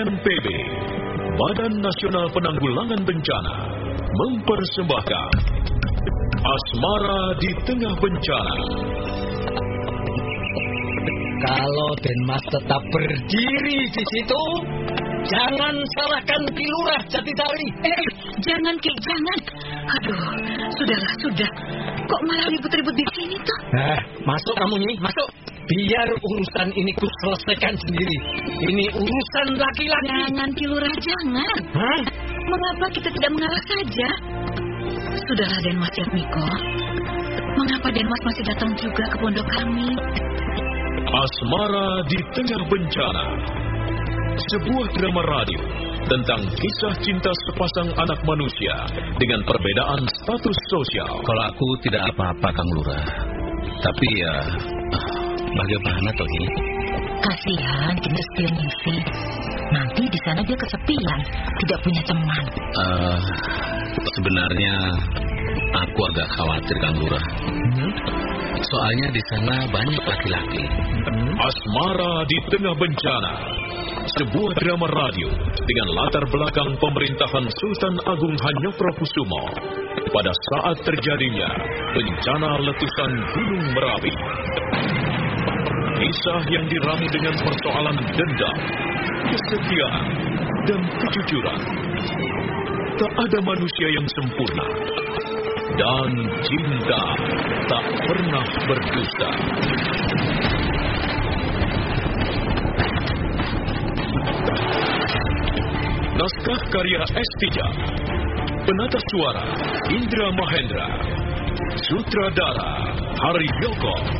BNPB, Badan Nasional Penanggulangan Bencana, mempersembahkan Asmara di Tengah Bencana. Kalau Denmas tetap berdiri di situ, jangan salahkan Kilurah Jatisari. Eh, jangan Ki, jangan. Aduh, sudahlah, sudah. Kok malah ribut-ribut di sini tuh? Nah, masuk kamu nih, masuk. Biar urusan ini ku selesaikan sendiri. Ini urusan laki-laki. Jangan Kilurah, jangan. Hah? Mengapa kita tidak mengalah saja? Sudahlah Denmas Jatmiko. Mengapa Denmas masih datang juga ke pondok kami? Asmara di Tengah Bencana. Sebuah drama radio tentang kisah cinta sepasang anak manusia dengan perbedaan status sosial. Kalau aku tidak apa-apa, Kang Lurah. Tapi ya, bagaimana toh ini? Kasihan kita setir misi. Nanti di sana dia kesepian, tidak punya teman. Eh, sebenarnya aku agak khawatir, Kang Lurah. Soalnya di sana banyak laki-laki. Asmara di Tengah Bencana. Sebuah drama radio dengan latar belakang pemerintahan Sultan Agung Hanyokrokusumo pada saat terjadinya bencana letusan Gunung Merapi. Kisah yang diramu dengan persoalan dendam, kesetiaan, dan kejujuran. Tak ada manusia yang sempurna. Dan cinta tak pernah berdusta. Naskah karya S. Penata suara Indra Mahendra Sutradara Hari Yoko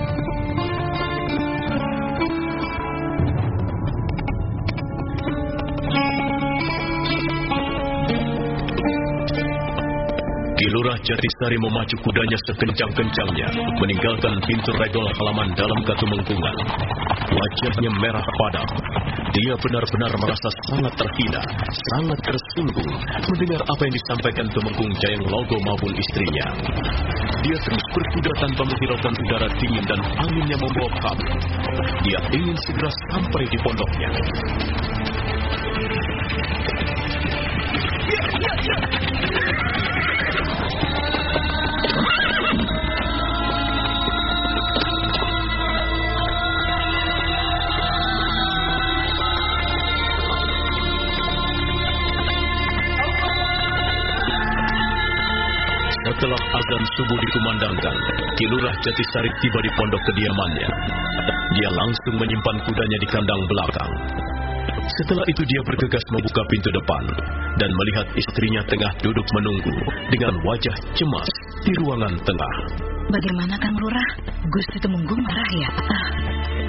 Kilurah Jatisari memacu kudanya sekencang-kencangnya, meninggalkan pintu regol halaman dalam Katumengkungan. Wajahnya merah padam. Dia benar-benar merasa sangat terhina, sangat tersinggung mendengar apa yang disampaikan Tumengkung Jayang Logo maupun istrinya. Dia terus berkuda tanpa menghiraukan udara dingin dan angin yang membawa kabut. Dia ingin segera sampai di pondoknya. Subuh dikumandangkan, Kilurah Jatisari tiba di pondok kediamannya. Dia langsung menyimpan kudanya di kandang belakang. Setelah itu dia bergegas membuka pintu depan dan melihat istrinya tengah duduk menunggu dengan wajah cemas di ruangan tengah. Bagaimana Kang Lurah? Gusti Temunggung marah ya? Ah,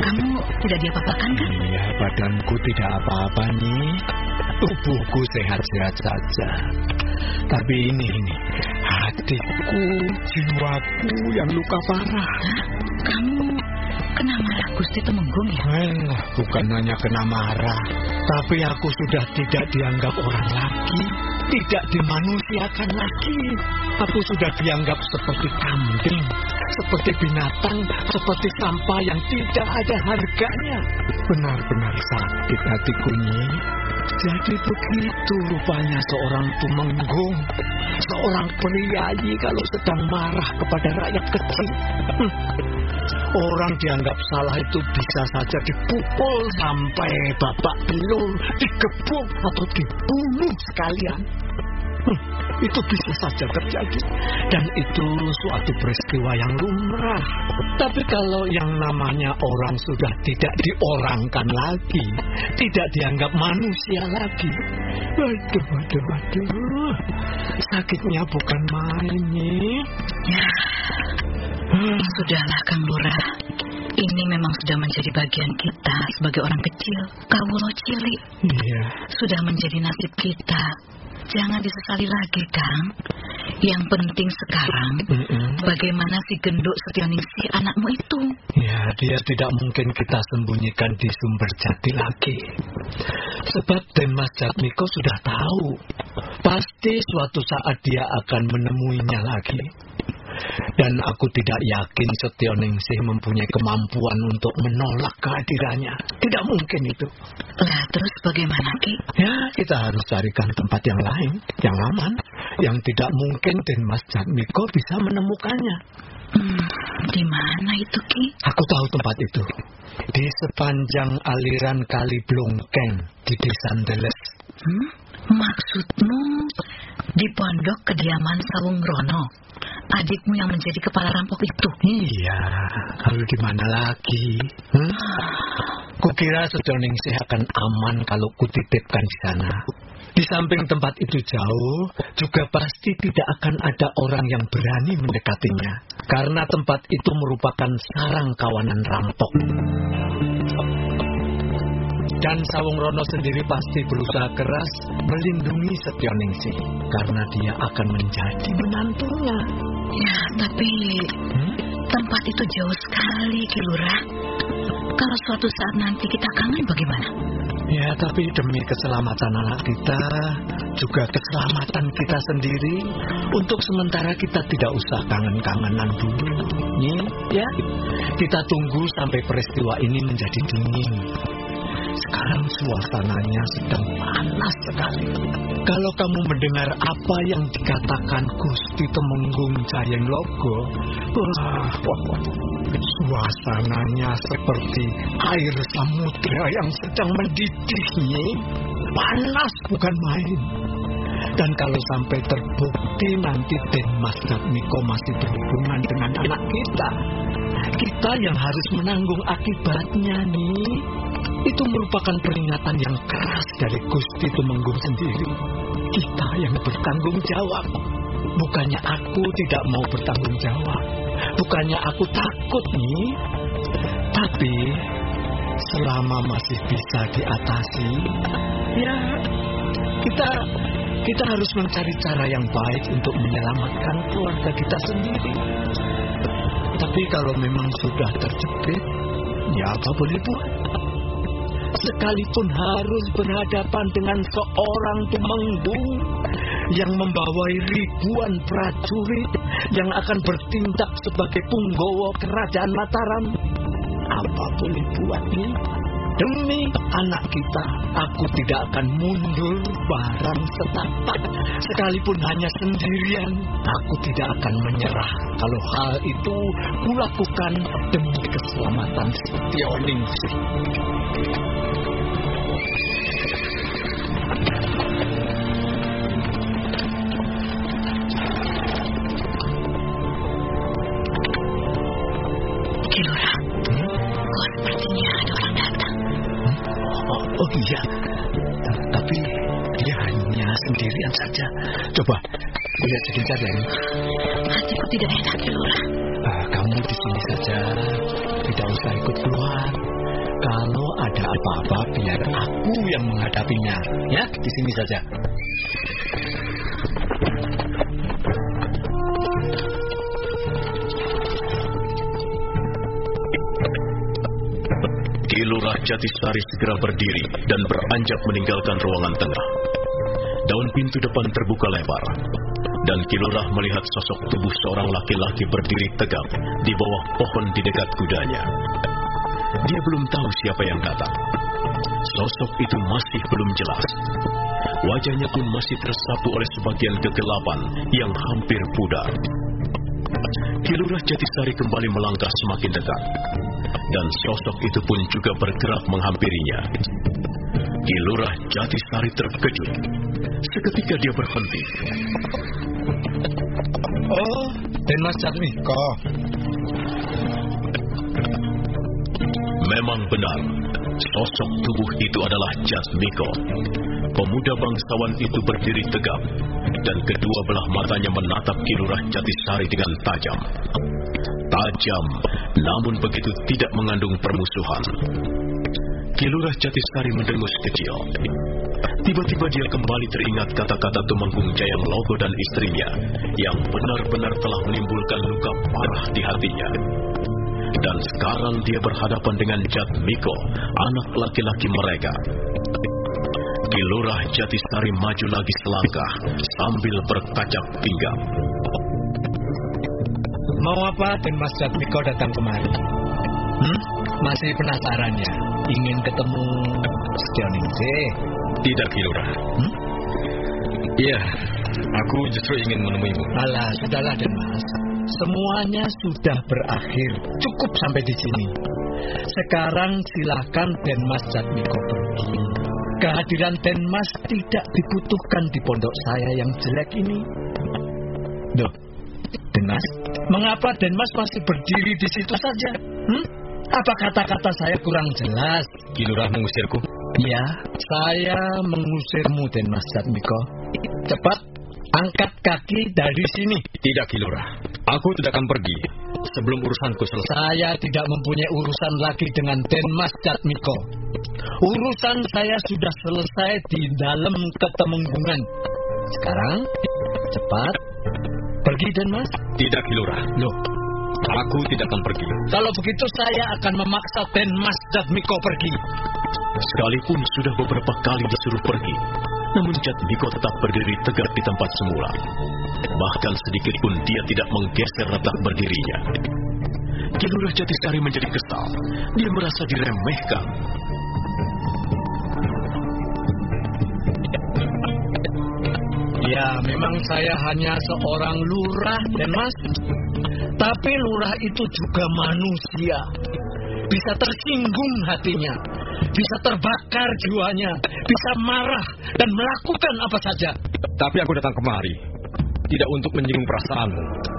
kamu tidak diapa-apakan kan? Iya, badanku tidak apa-apa nih. Tubuhku sehat-sehat saja. Tapi ini, ini, hatiku, jiwaku yang luka parah. Hah? Kamu kena marah Gusti Temenggung ya? Eh, bukan hanya kena marah, tapi aku sudah tidak dianggap orang lagi, tidak dimanusiakan lagi. Aku sudah dianggap seperti kambing, seperti binatang, seperti sampah yang tidak ada harganya. Benar-benar sakit hatiku, Nyi. Jadi begitu rupanya seorang tumenggung, seorang priayi kalau sedang marah kepada rakyat kecil. Hmm. Orang dianggap salah itu bisa saja dipukul sampai babak belur, digebuk atau dibunuh sekalian. Hmm, itu bisa saja terjadi. Dan itu suatu peristiwa yang lumrah. Tapi kalau yang namanya orang sudah tidak diorangkan lagi, tidak dianggap manusia lagi. Waduh, waduh, waduh. Sakitnya bukan main nih. Ya, sudahlah Kang Lurah. Ini memang sudah menjadi bagian kita sebagai orang kecil. Kawulo cilik. Iya. Sudah menjadi nasib kita. Jangan disesali lagi, Kang. Yang penting sekarang, Mm-mm. bagaimana si genduk Setioningsi anakmu itu? Ya, dia tidak mungkin kita sembunyikan di sumber jati lagi. Sebab Den Mas Jatmiko sudah tahu. Pasti suatu saat dia akan menemuinya lagi. Dan aku tidak yakin Setioningsi mempunyai kemampuan untuk menolak kehadirannya. Tidak mungkin itu. Lah, terus bagaimana, Ki? Ya, kita harus carikan tempat yang lain, yang aman, yang tidak mungkin Den Mas Jatmiko bisa menemukannya. Hmm, di mana itu, Ki? Aku tahu tempat itu. Di sepanjang aliran Kali Blongkeng di Desa Ndeles. Hmm? Maksudmu di pondok kediaman Sawung Rono, adikmu yang menjadi kepala rampok itu? Iya, lalu di mana lagi? Hmm? Kukira Sejoningsih akan aman kalau kutitipkan di sana. Di samping tempat itu jauh, juga pasti tidak akan ada orang yang berani mendekatinya. Karena tempat itu merupakan sarang kawanan rampok. Dan Sawung Rono sendiri pasti berusaha keras melindungi Setioningsi. Karena dia akan menjadi menantunya. Ya, tapi Hmm? tempat itu jauh sekali, Ki Lurah. Kalau suatu saat nanti kita kangen bagaimana? Ya, tapi demi keselamatan anak kita, juga keselamatan kita sendiri, untuk sementara kita tidak usah kangen-kangenan dulu. Nih, ya. Kita tunggu sampai peristiwa ini menjadi dingin. Sekarang suasananya sedang panas sekali. Kalau kamu mendengar apa yang dikatakan Gusti Temenggung Jayeng Logo, wah, wah, wah, suasananya seperti air samudera yang sedang mendidih. Nyi. Panas bukan main. Dan kalau sampai terbukti nanti Den Mas Miko masih berhubungan dengan anak kita, kita yang harus menanggung akibatnya nih. Itu merupakan peringatan yang keras dari Gusti Tumenggung sendiri. Kita yang bertanggung jawab. Bukannya aku tidak mau bertanggung jawab. Bukannya aku takut nih. Tapi selama masih bisa diatasi, ya kita kita harus mencari cara yang baik untuk menyelamatkan keluarga kita sendiri. Tapi kalau memang sudah terjepit, ya apa boleh buat? Sekalipun harus berhadapan dengan seorang tumenggung yang membawai ribuan prajurit yang akan bertindak sebagai punggawa kerajaan Mataram, apa boleh buat nih? Demi anak kita, aku tidak akan mundur barang setapak. Sekalipun hanya sendirian, aku tidak akan menyerah. Kalau hal itu kulakukan demi keselamatan Setioningsi. Oh, iya, tapi dia hanya sendirian saja. Coba lihat sebentar ya. ini. Hatiku tidak enak, Lurah. Ah, kamu di sini saja, tidak usah ikut keluar. Kalau ada apa-apa, biar aku yang menghadapinya. Ya, di sini saja. Jatisari segera berdiri dan beranjak meninggalkan ruangan tengah. Daun pintu depan terbuka lebar. Dan Kilurah melihat sosok tubuh seorang laki-laki berdiri tegak di bawah pohon di dekat kudanya. Dia belum tahu siapa yang datang. Sosok itu masih belum jelas. Wajahnya pun masih tersapu oleh sebagian kegelapan yang hampir pudar. Kilurah Jatisari kembali melangkah semakin dekat. Dan sosok itu pun juga bergerak menghampirinya. Kilurah Jatisari terkejut. Seketika dia berhenti. Oh, Den Mas Jatmiko. Memang benar, sosok tubuh itu adalah Jasmiko. Pemuda bangsawan itu berdiri tegap, dan kedua belah matanya menatap Kilurah Jatisari dengan tajam. Tajam, namun begitu tidak mengandung permusuhan. Kilurah Jatisari mendengus kecil. Tiba-tiba dia kembali teringat kata-kata Tumenggung Jayang Logo dan istrinya yang benar-benar telah menimbulkan luka parah di hatinya. Dan sekarang dia berhadapan dengan Jatmiko, anak laki-laki mereka. Kilurah Jatisari maju lagi selangkah sambil berkacak pinggang. Mau apa Den Mas Jatmiko datang kemari? Hmm? Masih penasaran ya? Ingin ketemu Setioningse? Tidak, Kilurah. Hmm? Iya, aku justru ingin menemuimu. Alah, sudahlah Den Mas. Semuanya sudah berakhir. Cukup sampai di sini. Sekarang silakan Den Mas Jatmiko pergi. Kehadiran Den Mas tidak dibutuhkan di pondok saya yang jelek ini. Duh, Den Mas, mengapa Den Mas masih berdiri di situ saja? Hmm? Apa kata-kata saya kurang jelas? Kilurah mengusirku. Ya, saya mengusirmu Den Mas Jatmiko. Cepat angkat kaki dari sini. Tidak, Kilurah. Aku tidak akan pergi sebelum urusanku selesai. Saya tidak mempunyai urusan lagi dengan Den Mas Jatmiko. Urusan saya sudah selesai di dalam ketemenggungan. Sekarang, cepat pergi Den Mas. Tidak, Kilurah. Loh, Aku tidak akan pergi. kalau begitu saya akan memaksa Den Mas Jatmiko pergi. Sekalipun sudah beberapa kali disuruh pergi, namun Jatmiko tetap berdiri tegak di tempat semula. Bahkan sedikit pun dia tidak menggeser letak berdirinya. Kilurah Jatisari menjadi kesal. Dia merasa diremehkan. Ya, memang saya hanya seorang lurah, Den Mas. Tapi lurah itu juga manusia. Bisa tersinggung hatinya, bisa terbakar jiwanya, bisa marah dan melakukan apa saja. Tapi aku datang kemari tidak untuk menyinggung perasaanmu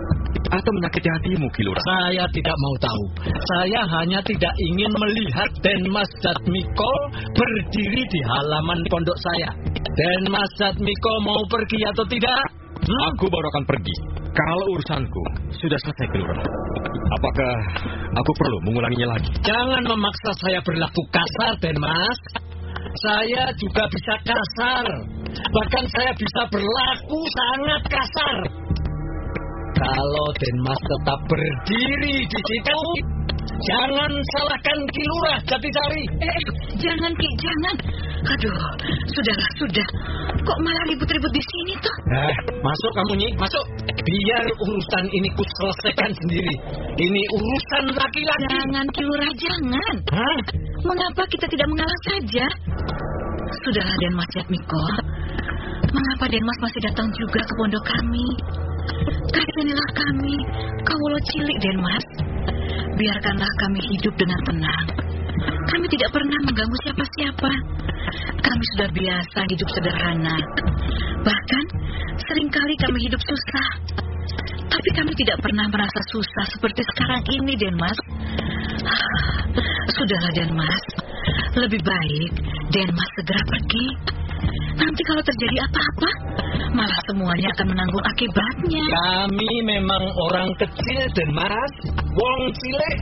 atau menyakiti hatimu, Kilurah. Saya tidak mau tahu. Saya hanya tidak ingin melihat Denmas Jatmiko berdiri di halaman pondok saya. Denmas Jatmiko mau pergi atau tidak? Hmm? Aku baru akan pergi kalau urusanku sudah selesai, Kilurah. Apakah aku perlu mengulanginya lagi? Jangan memaksa saya berlaku kasar, Denmas. Saya juga bisa kasar. Bahkan saya bisa berlaku sangat kasar. Kalau Denmas tetap berdiri di situ, jangan salahkan Kilurah Jatisari. Eh, jangan Ki, jangan. Aduh, sudahlah, sudah. Kok malah ribut-ribut di sini toh? Eh, masuk kamu Nyi, masuk. Biar urusan ini ku selesaikan sendiri. Ini urusan laki-laki. Jangan Kilurah, jangan. Hah? Mengapa kita tidak mengalah saja? Sudahlah Denmas Jatmiko. Mengapa Denmas masih datang juga ke pondok kami? Kasihanilah kami, kaulo cilik Denmas. Biarkanlah kami hidup dengan tenang. Kami tidak pernah mengganggu siapa-siapa. Kami sudah biasa hidup sederhana. Bahkan sering kali kami hidup susah. Tapi kami tidak pernah merasa susah seperti sekarang ini, Denmas. Ah, Sudahlah, Denmas. Lebih baik Denmas segera pergi. Nanti kalau terjadi apa-apa, malah semuanya akan menanggung akibatnya. Kami memang orang kecil dan mas, wong cilik.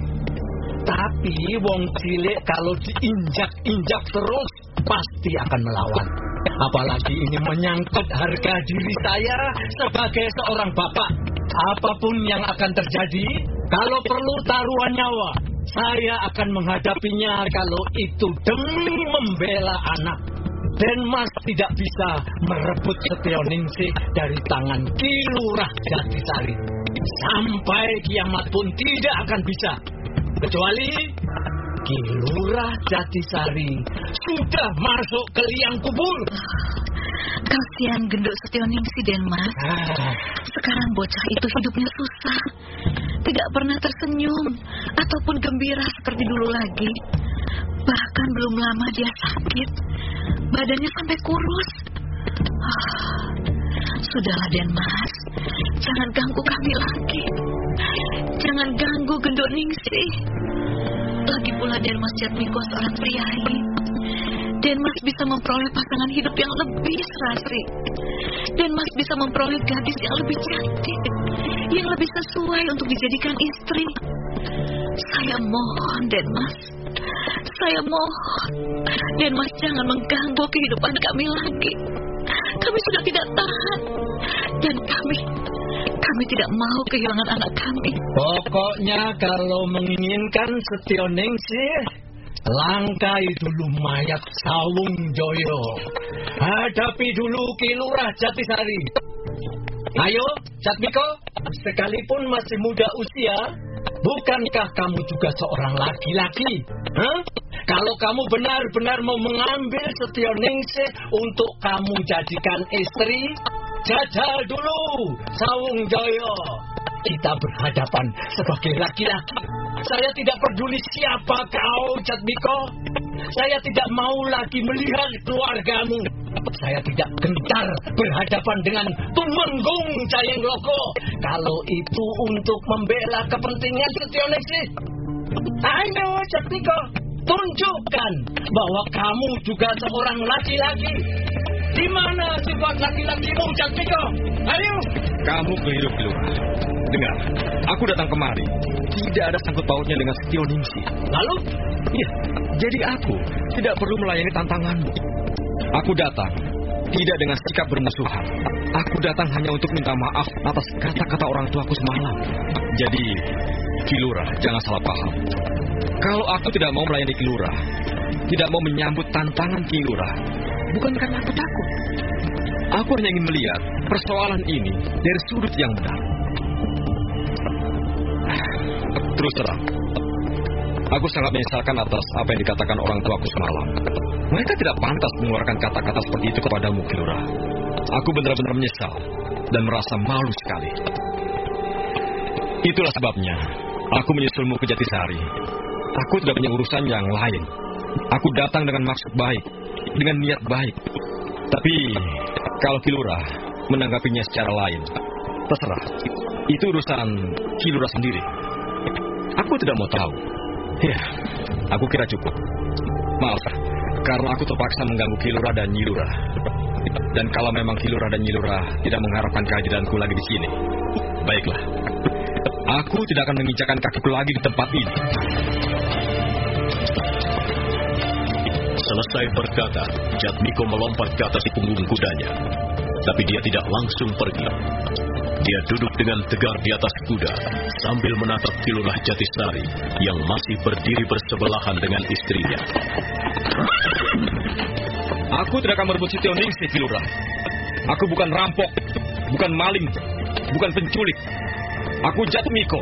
Tapi wong cilik kalau diinjak-injak terus pasti akan melawan. Apalagi ini menyangkut harga diri saya sebagai seorang bapak. Apa pun yang akan terjadi, kalau perlu taruhan nyawa, saya akan menghadapinya kalau itu demi membela anak. Denmas tidak bisa merebut Setioningsi dari tangan Kilurah Jatisari. Sampai kiamat pun tidak akan bisa. Kecuali Kilurah Jatisari sudah masuk ke liang kubur. Kasihan genduk Setioningsi, Denmas. Ah, Sekarang bocah itu hidupnya susah. Tidak pernah tersenyum ataupun gembira seperti dulu lagi. Bahkan belum lama dia sakit. Badannya sampai kurus. Ah, Sudahlah Denmas. Jangan ganggu kami lagi. Jangan ganggu genduk Ningsih. Lagi pula Denmas Jatmiko seorang priayi. Denmas bisa memperoleh pasangan hidup yang lebih serasri. Denmas bisa memperoleh gadis yang lebih cantik. Yang lebih sesuai untuk dijadikan istri. Saya mohon, Denmas. Saya mohon. Denmas jangan mengganggu kehidupan kami lagi. Kami sudah tidak tahan. Dan kami, kami tidak mau kehilangan anak kami. Pokoknya kalau menginginkan Setioningsi, langkai dulu mayat Sawung Joyo. Hadapi dulu Kilurah Jatisari. Ayo, Jatmiko, sekalipun masih muda usia, bukankah kamu juga seorang laki-laki? Hah? Kalau kamu benar-benar mau mengambil Setioningsi untuk kamu jadikan istri, jajal dulu Sawung Joyo. Kita berhadapan sebagai laki-laki. Saya tidak peduli siapa kau, Jatmiko. Saya tidak mau lagi melihat keluargamu. Saya tidak gentar berhadapan dengan Tumenggung Jayeng Loko. Kalau itu untuk membela kepentingan Setioneksi. Ayo, Jatmiko. Tunjukkan bahwa kamu juga seorang laki-laki. Di mana sifat laki-lakimu, Jatmiko? Ayo. Kamu keliru, Kilurah. Dengar, aku datang kemari. Tidak ada sangkut pautnya dengan Setioningsi. Lalu, Iya, jadi aku tidak perlu melayani tantanganmu. Aku datang tidak dengan sikap bermusuhan. Aku datang hanya untuk minta maaf atas kata-kata orang tuaku semalam. Jadi, Kilurah, jangan salah paham. Kalau aku tidak mau melayani Kilurah, tidak mau menyambut tantangan Kilurah, bukan karena aku takut. Aku hanya ingin melihat persoalan ini dari sudut yang benar. Terus terang, Aku sangat menyesalkan atas apa yang dikatakan orang tuaku semalam. Mereka tidak pantas mengeluarkan kata-kata seperti itu kepadamu, Kilura. Aku benar-benar menyesal dan merasa malu sekali. Itulah sebabnya aku menyusulmu ke Jatisari. Aku tidak punya urusan yang lain. Aku datang dengan maksud baik, dengan niat baik. Tapi kalau Kilura menanggapinya secara lain, terserah. Itu urusan Kilura sendiri. Aku tidak mau tahu. Ya, aku kira cukup. Maaf, karena aku terpaksa mengganggu Kilura dan Nyilura. Dan kalau memang Kilura dan Nyilura tidak mengharapkan kehadiranku lagi di sini, baiklah. Aku tidak akan menginjakan kakiku lagi di tempat ini. Selesai berkata, Jatmiko melompat ke atas punggung kudanya. Tapi dia tidak langsung pergi. Dia duduk dengan tegar di atas kuda sambil menatap Kilurah Jatisari yang masih berdiri bersebelahan dengan istrinya. Aku tidak akan merebut Sitioningsi, Kilurah. Aku bukan rampok, bukan maling, bukan penculik. Aku Jatmiko.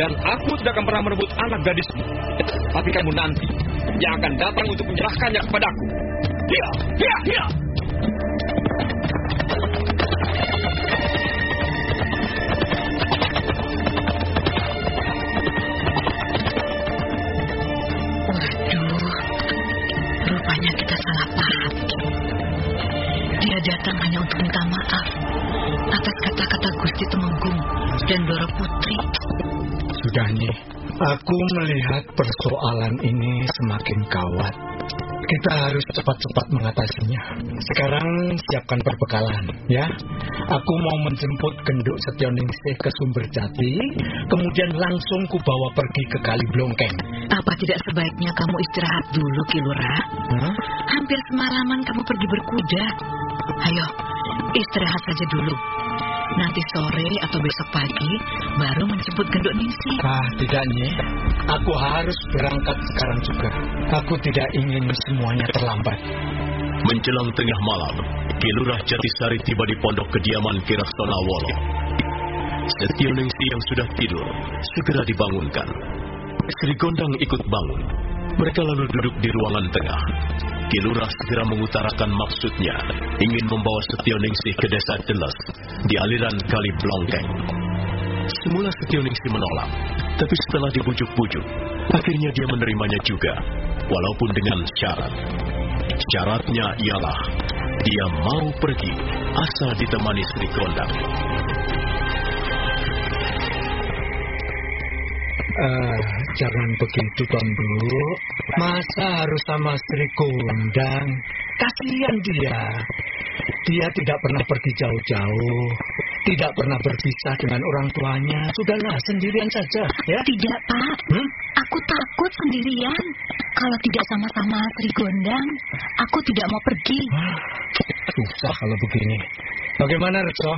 Dan aku tidak akan pernah merebut anak gadismu. Tapi kamu nanti yang akan datang untuk menyerahkannya kepadaku. Iya, iya, iya. Datang hanya untuk minta maaf atas kata-kata Gusti Temenggung dan Doro Putri. Sudah nih, aku melihat persoalan ini semakin kawat. Kita harus cepat-cepat mengatasinya. Sekarang siapkan perbekalan, ya. Aku mau menjemput genduk Setioningsi ke Sumber Jati, kemudian langsung kubawa pergi ke Kali Blongkeng. Apa tidak sebaiknya kamu istirahat dulu, Kilura? Hah? Hampir semalaman kamu pergi berkuda. Ayo, istirahat saja dulu. Nanti sore atau besok pagi baru menjemput genduk Ningsi. Ah, tidak, Nyi. Aku harus berangkat sekarang juga. Aku tidak ingin semuanya terlambat. Menjelang tengah malam, Kilurah Jatisari tiba di pondok kediaman Kiraksona Wolo. Setioningsi yang sudah tidur segera dibangunkan. Sri Gondang ikut bangun. Mereka lalu duduk di ruangan tengah. Kilurah segera mengutarakan maksudnya, ingin membawa Setioningsi ke desa Deles di aliran Kali Blongkeng. Semula Setioningsi menolak, tapi setelah dibujuk-bujuk, akhirnya dia menerimanya juga, walaupun dengan syarat. Syaratnya ialah dia mau pergi asal ditemani Sri Gondang. Uh, jangan begitu, Bambu. Masa harus sama Sri Gondang? Kasihan dia. Dia tidak pernah pergi jauh-jauh. Tidak pernah berpisah dengan orang tuanya. Sudahlah, sendirian saja, ya? Tidak, Pak. Hmm? Aku takut sendirian. Kalau tidak sama-sama Sri Gondang, aku tidak mau pergi. Susah kalau begini. Bagaimana, Rekso?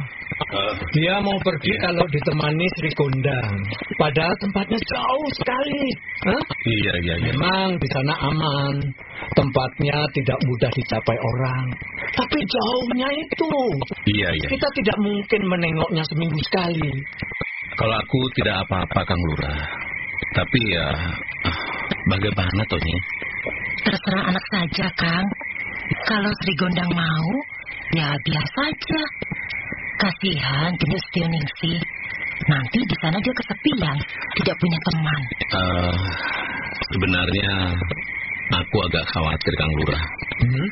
Uh, Dia mau pergi iya. kalau ditemani Sri Gondang. Padahal tempatnya jauh sekali. Hah? Iya, iya, iya. Memang di sana aman. Tempatnya tidak mudah dicapai orang. Tapi jauhnya itu. Iya, iya. Kita tidak mungkin menengoknya seminggu sekali. Kalau aku tidak apa-apa, Kang Lurah. Tapi ya, bagaimana, Tony? Terserah anak saja, Kang. Kalau Sri Gondang mau, ya biar saja. Kasihan jenis Tioningsi. Nanti di sana dia kesepian, tidak punya teman. Uh, sebenarnya aku agak khawatir, Kang Lurah. Hmm?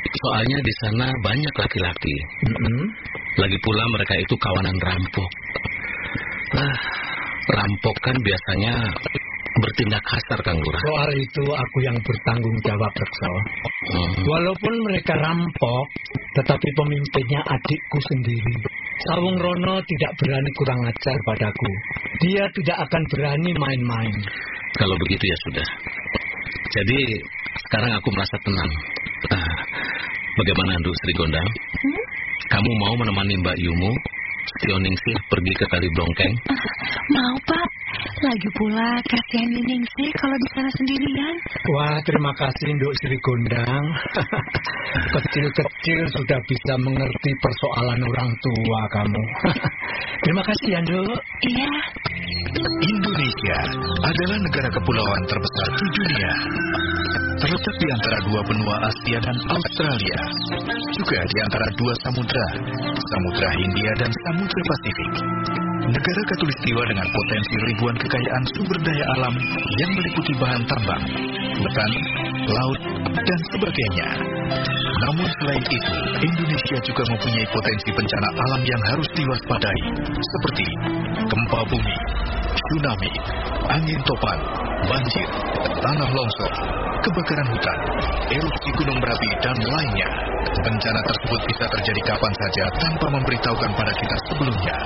Soalnya di sana banyak laki-laki. Hmm? Lagi pula mereka itu kawanan rampok. Ah, rampok kan biasanya bertindak kasar, Kang Lurah. Soal itu aku yang bertanggung jawab, Rekso. Hmm. Walaupun mereka rampok, tetapi pemimpinnya adikku sendiri. Sawung Rono tidak berani kurang ajar padaku. Dia tidak akan berani main-main. Kalau begitu ya sudah. Jadi sekarang aku merasa tenang. Ah, bagaimana Andu Sri Gondang? Hmm? Kamu mau menemani Mbak Yumu Tioningsi pergi ke Kali Blongkeng? Uh, mau, Pak. Lagi pula kasihan Ningsih kalau di sana sendirian. Wah, terima kasih Nduk Sri Gondang. Kecil-kecil sudah bisa mengerti persoalan orang tua kamu. terima kasih ya, Nduk. Iya. Indonesia adalah negara kepulauan terbesar di dunia. Terletak di antara dua benua Asia dan Australia. Juga di antara dua samudra, Samudra Hindia dan Samudra Pasifik. Negara katulistiwa dengan potensi ribuan kekayaan sumber daya alam yang meliputi bahan tambang, hutan, laut, dan sebagainya. Namun selain itu, Indonesia juga mempunyai potensi bencana alam yang harus diwaspadai, seperti gempa bumi, tsunami, angin topan, banjir, tanah longsor, kebakaran hutan, erupsi gunung berapi, dan lainnya. Bencana tersebut bisa terjadi kapan saja tanpa memberitahukan pada kita sebelumnya.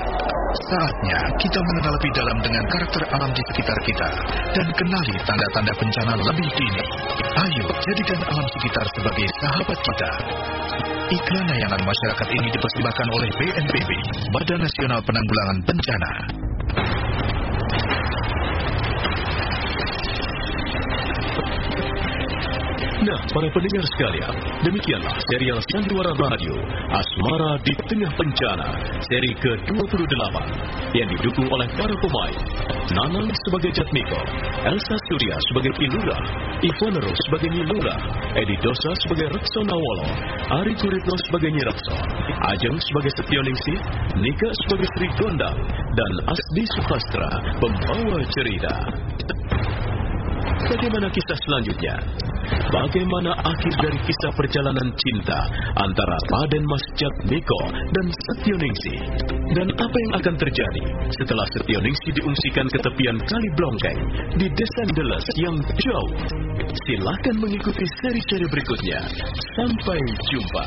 Saatnya kita mengenal lebih dalam dengan karakter alam di sekitar kita dan kenali tanda-tanda bencana lebih dini. Ayo jadikan alam sekitar sebagai sahabat kita. Iklan layanan masyarakat ini dipersembahkan oleh BNPB, Badan Nasional Penanggulangan Bencana. Nah, para pendengar sekalian, demikianlah serial Sandiwara Radio Asmara di Tengah Bencana, seri ke-28 yang didukung oleh para pemain Nanang sebagai Jatmiko, Elsa Surya sebagai Kilura, Ivonero sebagai Nilura, Edi Dosa sebagai Rekso Nawolo, Ari Kuritno sebagai Nyirakso, Ajeng sebagai Setioningsi, Nika sebagai Sri Gondang, dan Asdi Suhastra, pembawa cerita. Bagaimana kisah selanjutnya? Bagaimana akhir dari kisah perjalanan cinta antara Raden Mas Jatmiko dan Setioningsi? Dan apa yang akan terjadi setelah Setioningsi diungsikan ke tepian Kali Blongkeng di Desa Deles yang jauh? Silahkan mengikuti seri-seri berikutnya. Sampai jumpa.